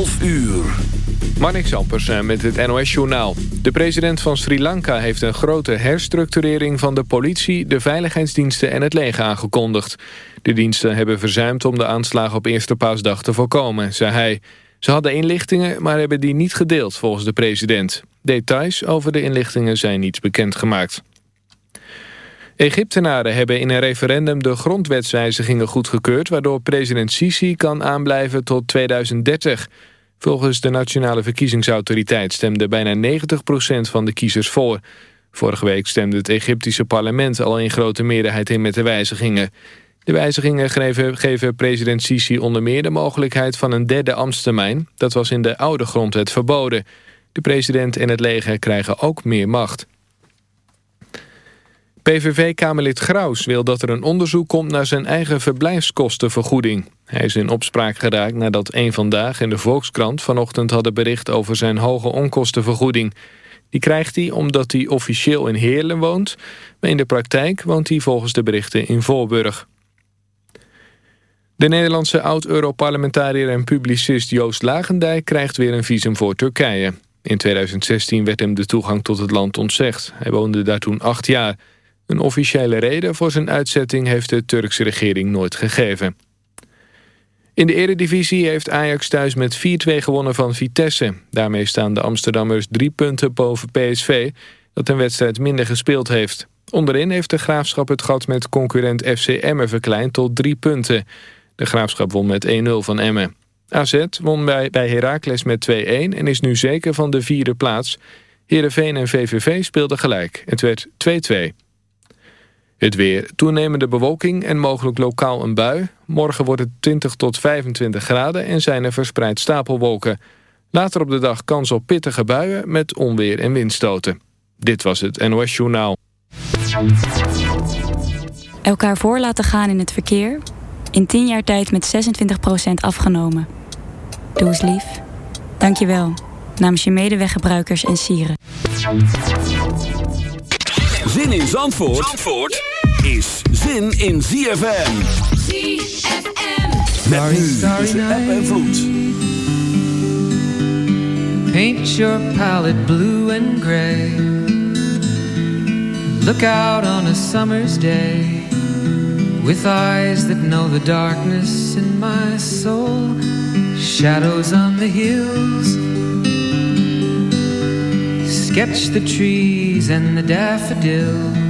12 uur. Ampersen met het NOS-journaal. De president van Sri Lanka heeft een grote herstructurering van de politie, de veiligheidsdiensten en het leger aangekondigd. De diensten hebben verzuimd om de aanslagen op eerste paasdag te voorkomen, zei hij. Ze hadden inlichtingen, maar hebben die niet gedeeld volgens de president. Details over de inlichtingen zijn niet bekendgemaakt. Egyptenaren hebben in een referendum de grondwetswijzigingen goedgekeurd... waardoor president Sisi kan aanblijven tot 2030. Volgens de Nationale Verkiezingsautoriteit stemde bijna 90% van de kiezers voor. Vorige week stemde het Egyptische parlement al in grote meerderheid in met de wijzigingen. De wijzigingen geven, president Sisi onder meer de mogelijkheid van een derde ambtstermijn. Dat was in de oude grondwet verboden. De president en het leger krijgen ook meer macht. PVV-kamerlid Graus wil dat er een onderzoek komt naar zijn eigen verblijfskostenvergoeding. Hij is in opspraak geraakt nadat een Vandaag en de Volkskrant vanochtend hadden bericht over zijn hoge onkostenvergoeding. Die krijgt hij omdat hij officieel in Heerlen woont, maar in de praktijk woont hij volgens de berichten in Voorburg. De Nederlandse oud-Europarlementariër en publicist Joost Lagendijk krijgt weer een visum voor Turkije. In 2016 werd hem de toegang tot het land ontzegd. Hij woonde daar toen acht jaar. Een officiële reden voor zijn uitzetting heeft de Turkse regering nooit gegeven. In de eredivisie heeft Ajax thuis met 4-2 gewonnen van Vitesse. Daarmee staan de Amsterdammers drie punten boven PSV... dat een wedstrijd minder gespeeld heeft. Onderin heeft de Graafschap het gat met concurrent FC Emmen verkleind tot drie punten. De Graafschap won met 1-0 van Emmen. AZ won bij, bij Heracles met 2-1 en is nu zeker van de vierde plaats. Heerenveen en VVV speelden gelijk. Het werd 2-2. Het weer. Toenemende bewolking en mogelijk lokaal een bui. Morgen wordt het 20 tot 25 graden en zijn er verspreid stapelwolken. Later op de dag kans op pittige buien met onweer en windstoten. Dit was het NOS Journaal. Elkaar voor laten gaan in het verkeer. In 10 jaar tijd met 26% afgenomen. Doe eens lief. Dank je wel. Namens je medeweggebruikers en sieren. Zin in Zandvoort, Zandvoort is zin in ZFM. ZFM. Met nu tussen app en vloed. Paint your palette blue and gray. Look out on a summer's day with eyes that know the darkness in my soul. Shadows on the hills. Sketch the trees and the daffodils.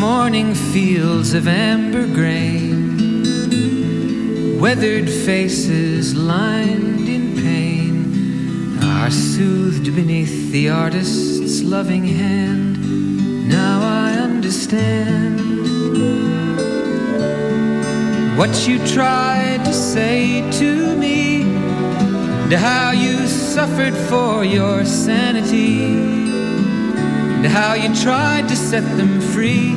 Morning fields of amber grain. Weathered faces lined in pain are soothed beneath the artist's loving hand. Now I understand what you tried to say to me, and how you suffered for your sanity, and how you tried to set them free.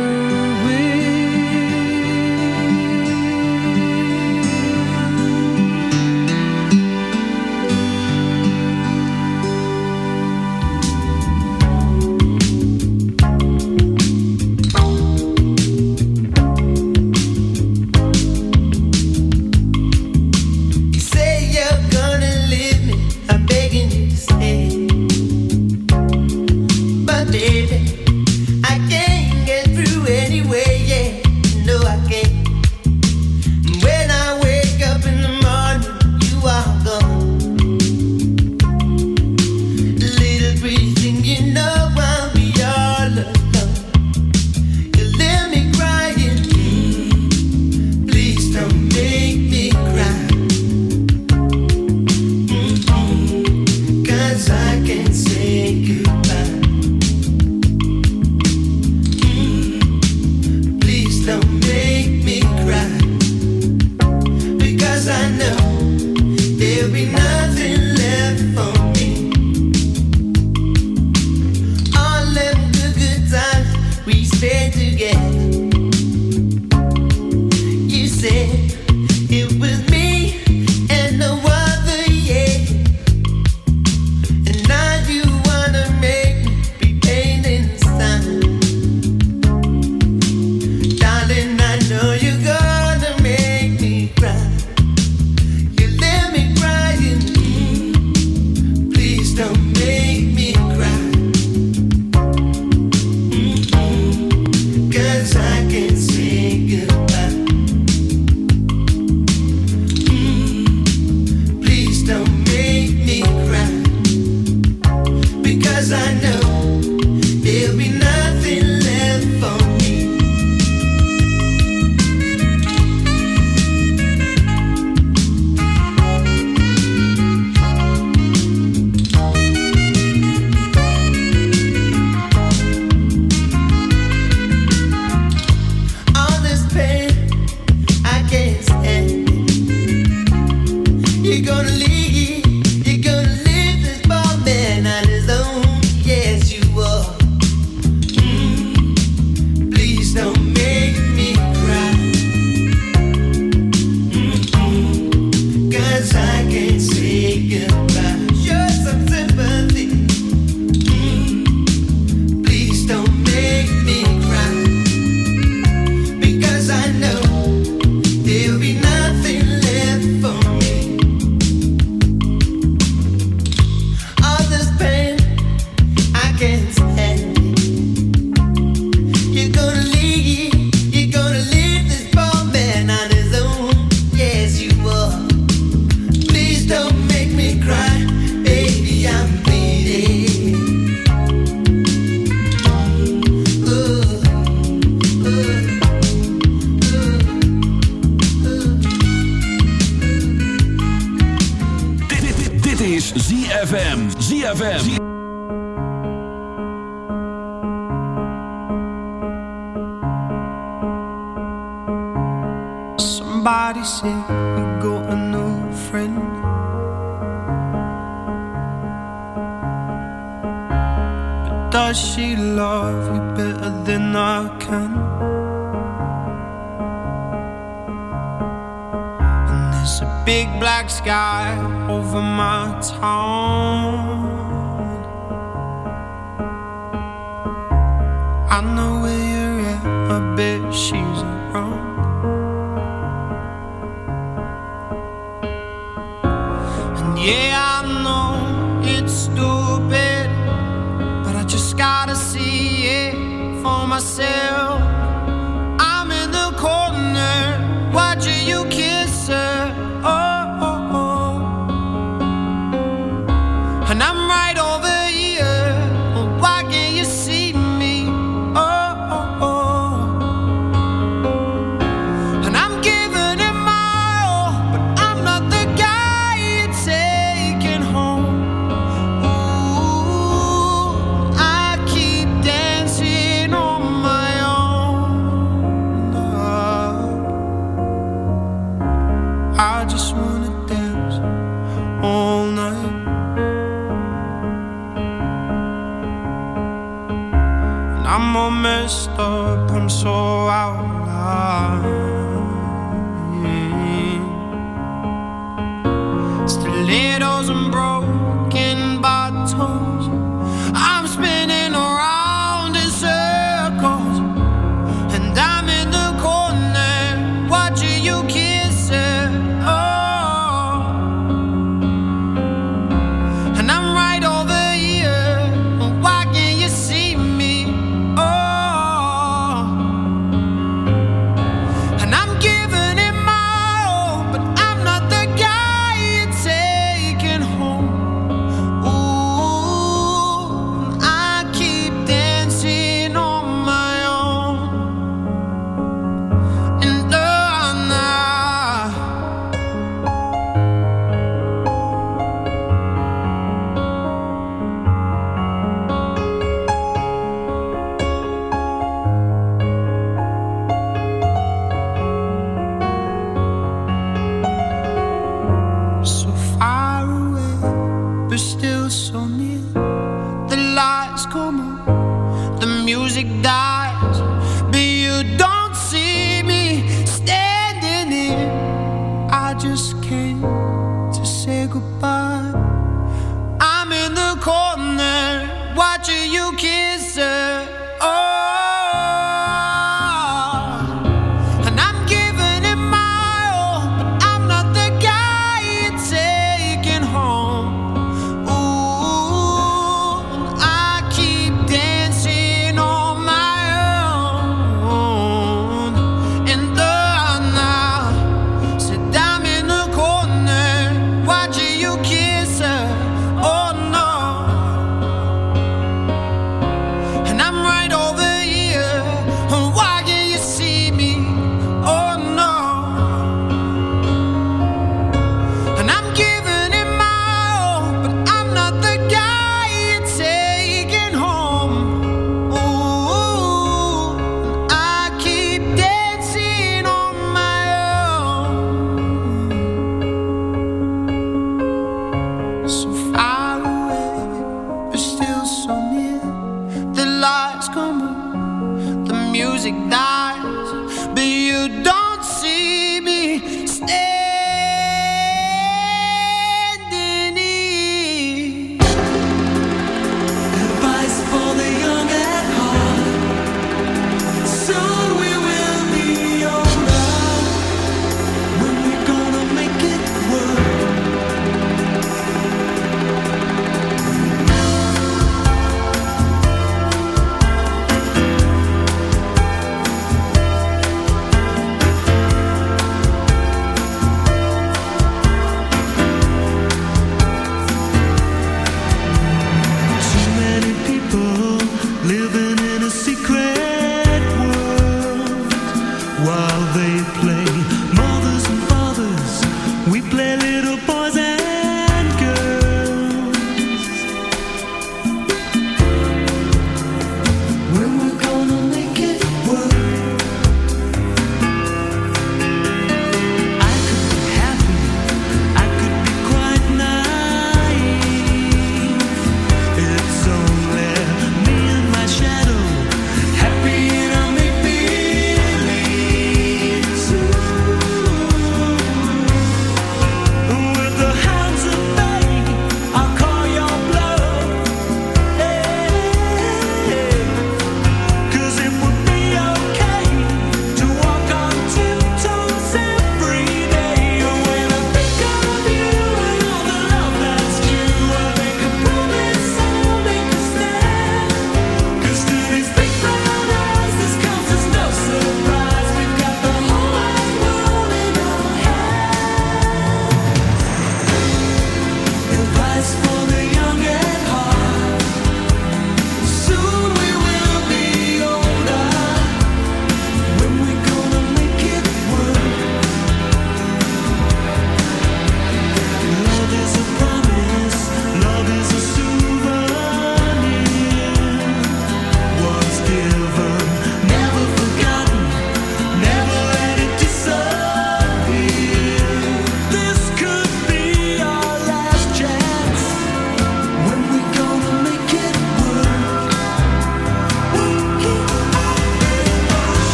than I can. And there's a big black sky over my town.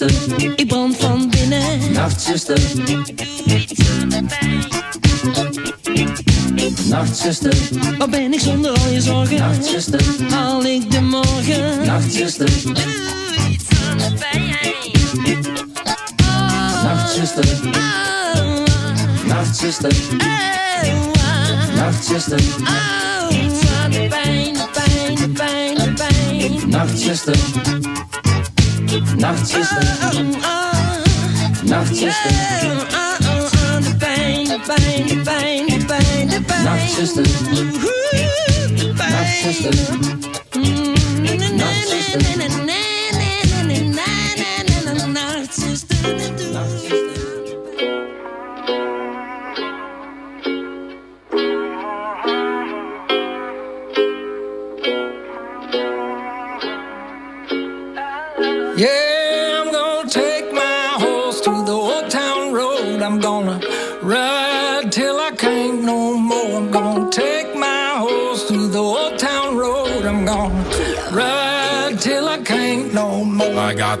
Nachtzuster, ik brand van binnen. Nachtzuster, doe iets aan de pijn. Nachtzuster, wat ben ik zonder al je zorgen? Nachtzuster, pijn.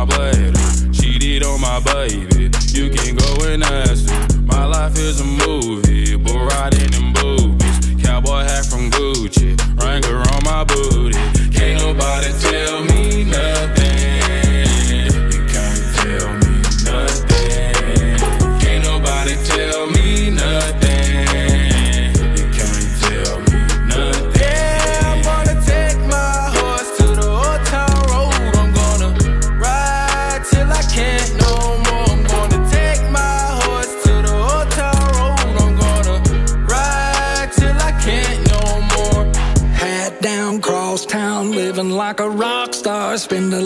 my blood. Cheated on my baby. You can go and ask me. My life is a movie, but riding in boobies. Cowboy hat from Gucci, Wrangler on my booty. Can't nobody tell me.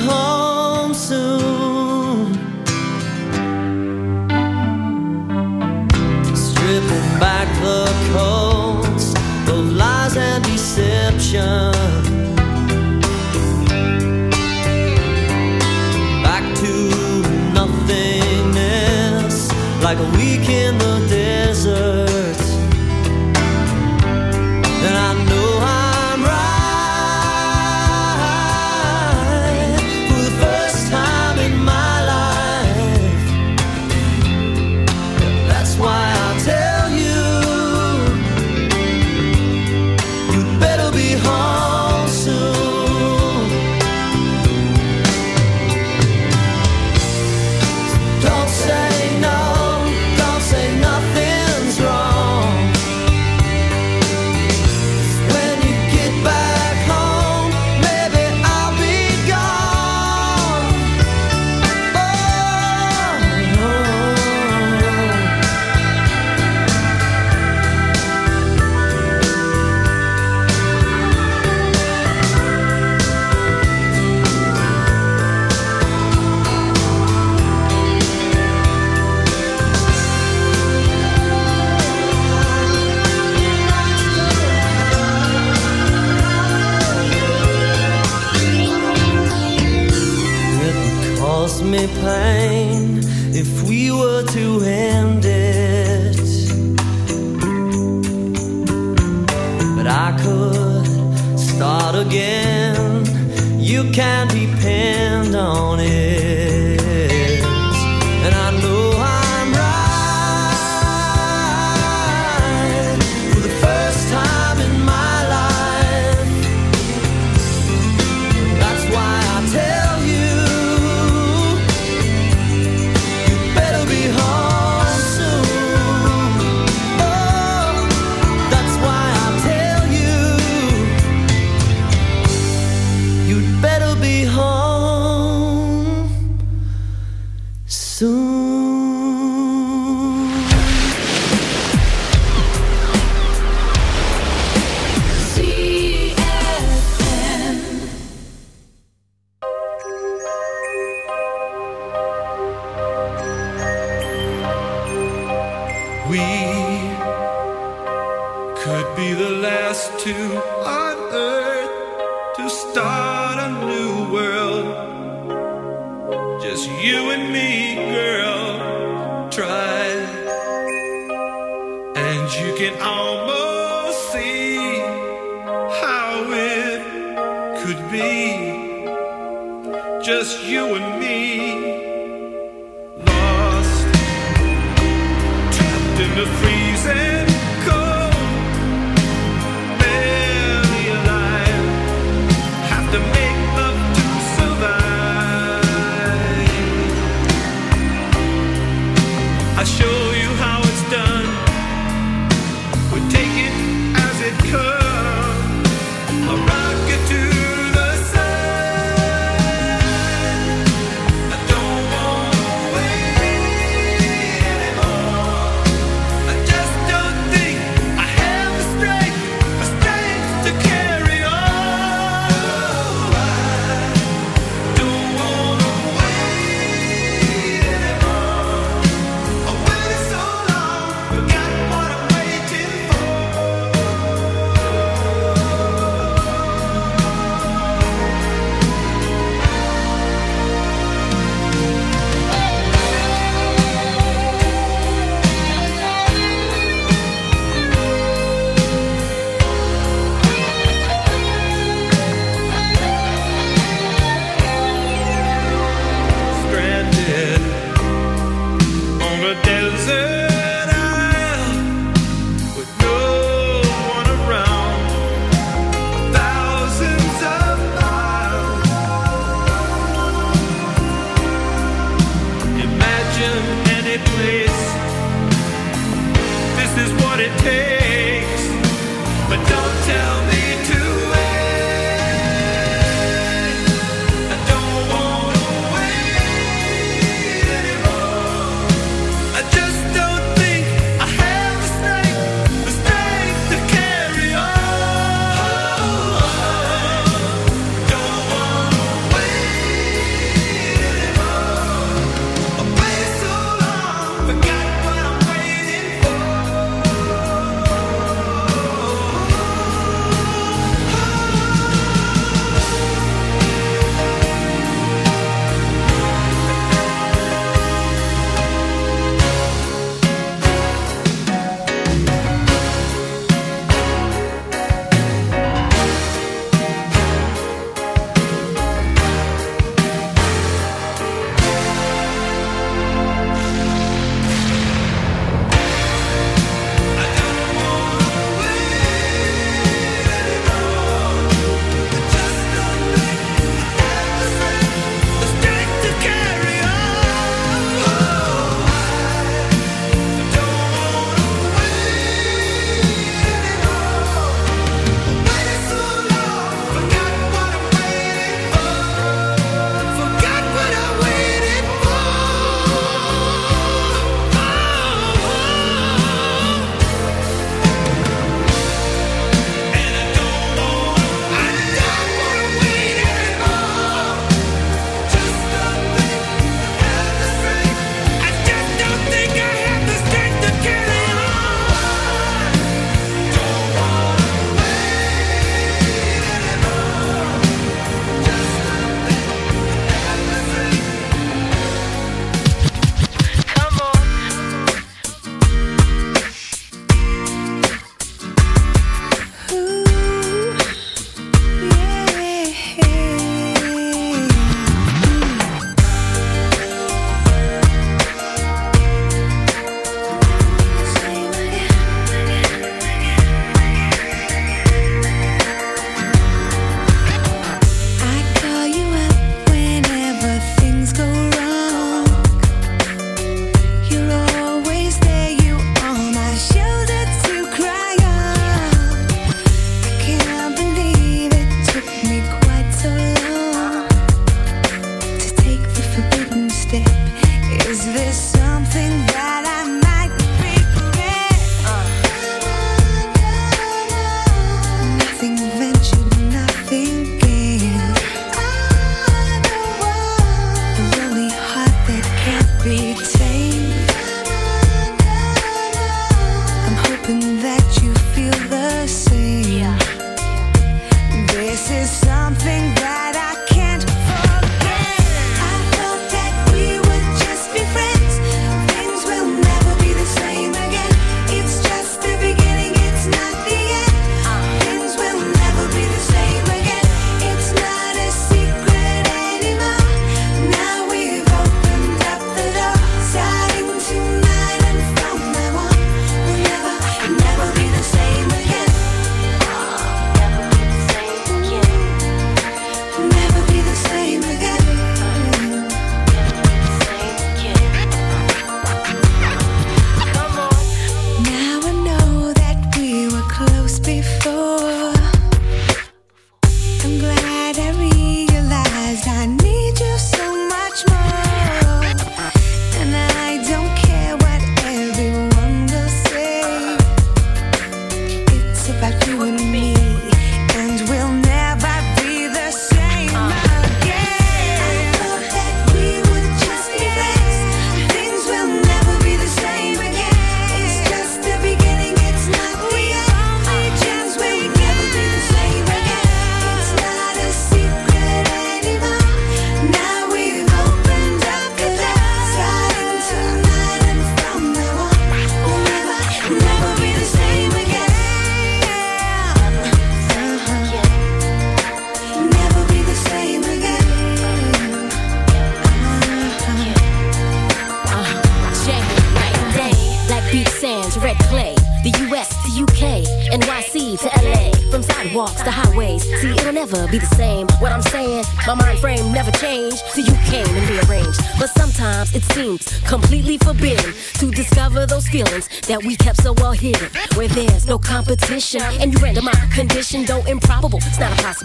home soon. Stripping back the coats of lies and deception. Back to nothingness, like a week.